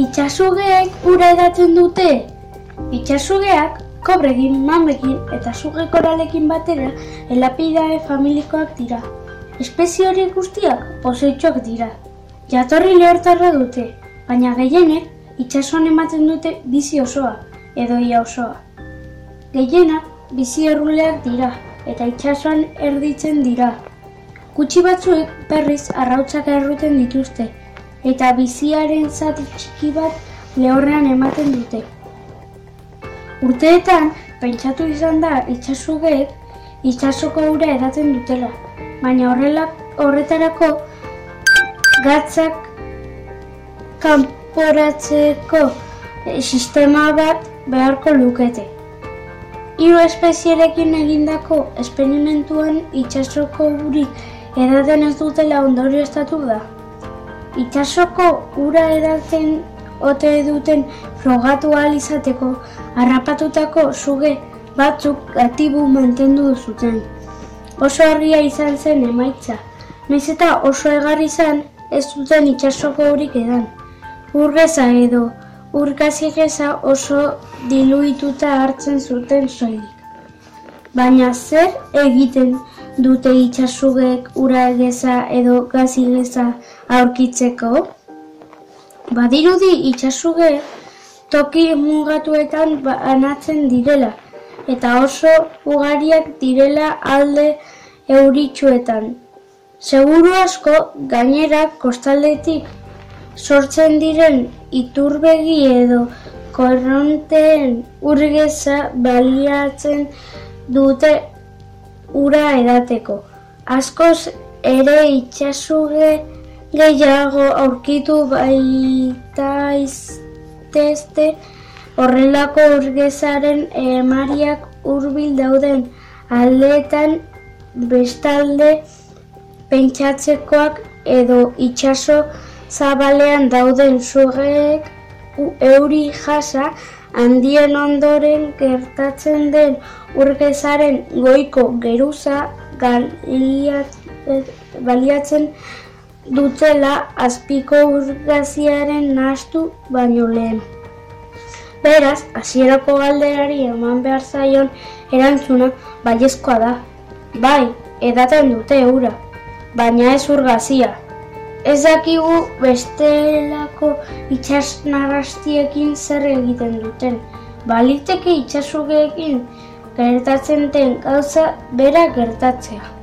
Itxasugeek ura edatzen dute? Itxasugeak kobrekin, mamekin eta suge koralekin batera elapidae familikoak dira. Espezie horiek guztiak poseitxoak dira. Jatorri lehortarra dute, baina gehienek itxasuan ematen dute bizi osoa edo ia osoa. Gehienak bizi erruleak dira eta itxasuan erditzen dira. Gutxi batzuek berriz arrautzak erruten dituzte eta biziaren zati txiki bat lehorrean ematen dute. Urteetan, pentsatu izan da itxasugeek itxasoko ura edaten dutela, baina horrela horretarako gatzak kanporatzeko sistema bat beharko lukete. Hiru espezierekin egindako esperimentuan itxasoko urik edaten ez dutela ondorio estatu da. Itxasoko ura edaten ote duten frogatu ahal izateko harrapatutako suge batzuk gatibu mantendu zuten. Oso argia izan zen emaitza, naiz eta oso egarri izan ez zuten itxasoko urik edan. Urgeza edo urkazigeza oso diluituta hartzen zuten soilik. Baina zer egiten dute itxasugek ura egeza edo gazileza aurkitzeko? Badirudi itxasuge toki mugatuetan banatzen direla eta oso ugariak direla alde euritsuetan. Seguru asko gainera kostaldetik sortzen diren iturbegi edo korronteen urgeza baliatzen dute ura edateko. Askoz ere itxasuge gehiago aurkitu baitaizteste horrelako urgezaren emariak hurbil dauden aldeetan bestalde pentsatzekoak edo itxaso zabalean dauden sugeek euri jasa handien ondoren gertatzen den urgezaren goiko geruza baliatzen dutela azpiko urgaziaren nahastu baino lehen. Beraz, hasierako galderari eman behar zaion erantzuna baiezkoa da. Bai, edaten dute ura, baina ez urgazia. Ez dakigu bestelako itxasnarrastiekin zer egiten duten. Baliteke itxasugeekin gertatzen den gauza bera gertatzea.